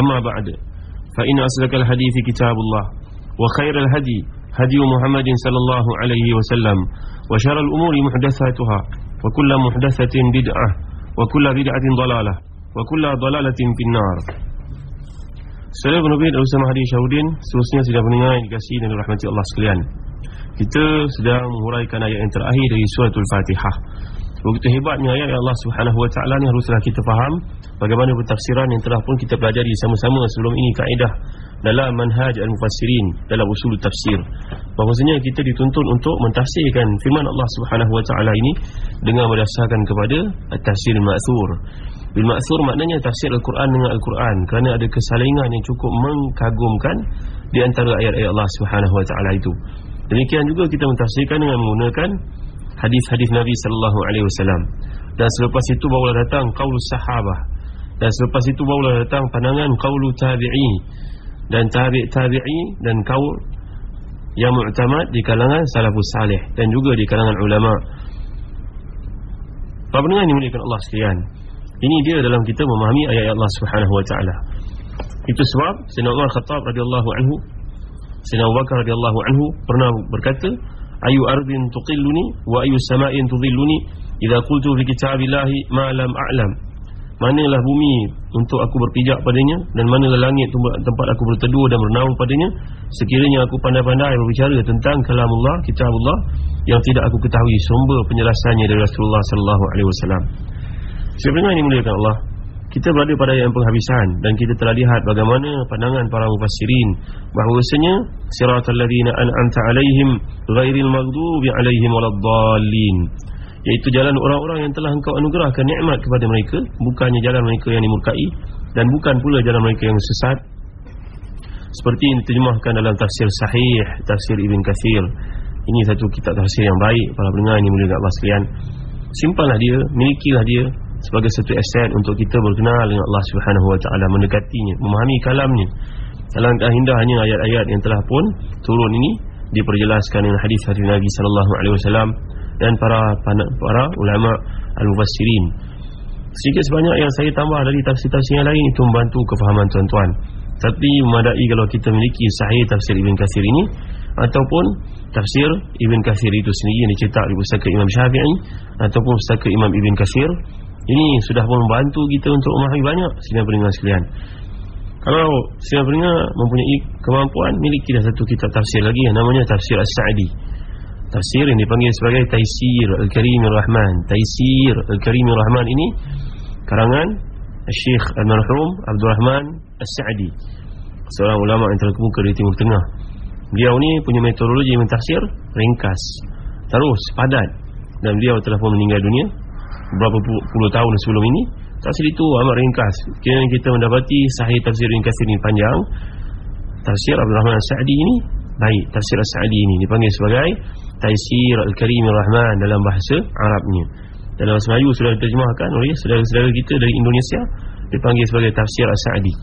أما بعد فإن أصدق الحديث كتاب الله وخير الهدي هدي محمد صلى الله عليه وسلم وشر الأمور محدثاتها وكل محدثة بدعة وكل بدعة ضلالة وكل ضلالة في النار Saudara penerbit Al-Ustaz Mahdi Syahudin Seterusnya sudah mendengar yang dikasih dan dirahmati Allah sekalian Kita sedang menguraikan ayat yang terakhir dari suratul Fatihah Begitu hebatnya ayat Allah Subhanahu Wa Taala ni haruslah kita faham bagaimana pentafsiran yang telah pun kita pelajari sama-sama sebelum ini kaedah dalam manhaj al-mufassirin dalam usul tafsir. Bahawasanya kita dituntut untuk mentafsirkan firman Allah Subhanahu Wa Taala ini dengan berdasarkan kepada tafsir ma'thur. Bil ma'thur maknanya tafsir al-Quran dengan al-Quran kerana ada kesalingan yang cukup mengagumkan di antara ayat-ayat Allah Subhanahu Wa Taala itu. Demikian juga kita mentafsirkan dengan menggunakan hadis-hadis Nabi sallallahu alaihi wasallam. Dan selepas itu barulah datang qaulus sahabah. Dan selepas itu barulah datang pandangan qaulu tabi'i dan tabi' tabi'i dan qaul yang muktamad di kalangan salafus salih dan juga di kalangan ulama. Para pendengar yang dimuliakan Allah sekalian. Ini dia dalam kita memahami ayat-ayat Allah Subhanahu wa taala. Itu sebab Sayyidina Umar Khattab radhiyallahu anhu Sayyidina Abu Bakar radhiyallahu anhu pernah berkata ayu ardin tuqilluni wa ayu sama'in tudhilluni. Idza qultu fi kitabillahi ma lam a'lam. Manalah bumi untuk aku berpijak padanya dan manalah langit tempat aku berteduh dan bernaung padanya. Sekiranya aku pandai-pandai berbicara tentang kalamullah kitabullah yang tidak aku ketahui sumber penjelasannya dari Rasulullah sallallahu alaihi wasallam. Sebenarnya ini muliakan Allah kita berada pada yang penghabisan dan kita telah lihat bagaimana pandangan para mufassirin bahawasanya siratal ladzina an'amta alaihim ghairil maghdubi alaihim waladdallin. Iaitu jalan orang-orang yang telah engkau anugerahkan nikmat kepada mereka bukannya jalan mereka yang dimurkai dan bukan pula jalan mereka yang sesat. Seperti yang diterjemahkan dalam tafsir sahih tafsir Ibn Kathir. Ini satu kitab tafsir yang baik para pendengar ini mulia Allah sekalian. Simpanlah dia milikilah dia sebagai satu aset untuk kita berkenal dengan Allah Subhanahu Wa Taala mendekatinya memahami kalamnya. Alangkah indahnya ayat-ayat yang telah pun turun ini diperjelaskan dengan hadis-hadis Nabi sallallahu alaihi wasallam dan para para ulama al-mufassirin. Sedikit sebanyak yang saya tambah dari tafsir-tafsir yang lain itu membantu kefahaman tuan-tuan. Tapi memadai kalau kita memiliki sahih tafsir Ibn Kathir ini ataupun tafsir Ibn Kathir itu sendiri yang dicetak di pustaka Imam Syafi'i ataupun pustaka Imam Ibn Kathir ini sudah pun membantu kita untuk memahami banyak sidang pendengar sekalian. Kalau sidang pendengar mempunyai kemampuan, miliki dah satu kitab tafsir lagi yang namanya Tafsir As-Sa'di. Tafsir yang dipanggil sebagai Taisir Al-Karimir Rahman. Taisir Al-Karimir Rahman ini karangan Syekh Al-Marhum Abdul Rahman As-Sa'di. Seorang ulama yang terkemuka di Timur Tengah. Beliau ni punya metodologi mentafsir ringkas, terus, padat. Dan beliau telah pun meninggal dunia beberapa puluh tahun sebelum ini tafsir itu amat ringkas. Kira kita mendapati sahih tafsir ringkas ini panjang. Tafsir Abdul Rahman Sa'di ini baik tafsir Sa'di ini dipanggil sebagai Taisir Al-Karim Rahman dalam bahasa Arabnya. Dalam bahasa Melayu sudah diterjemahkan oleh saudara-saudara kita dari Indonesia dipanggil sebagai tafsir Sa'di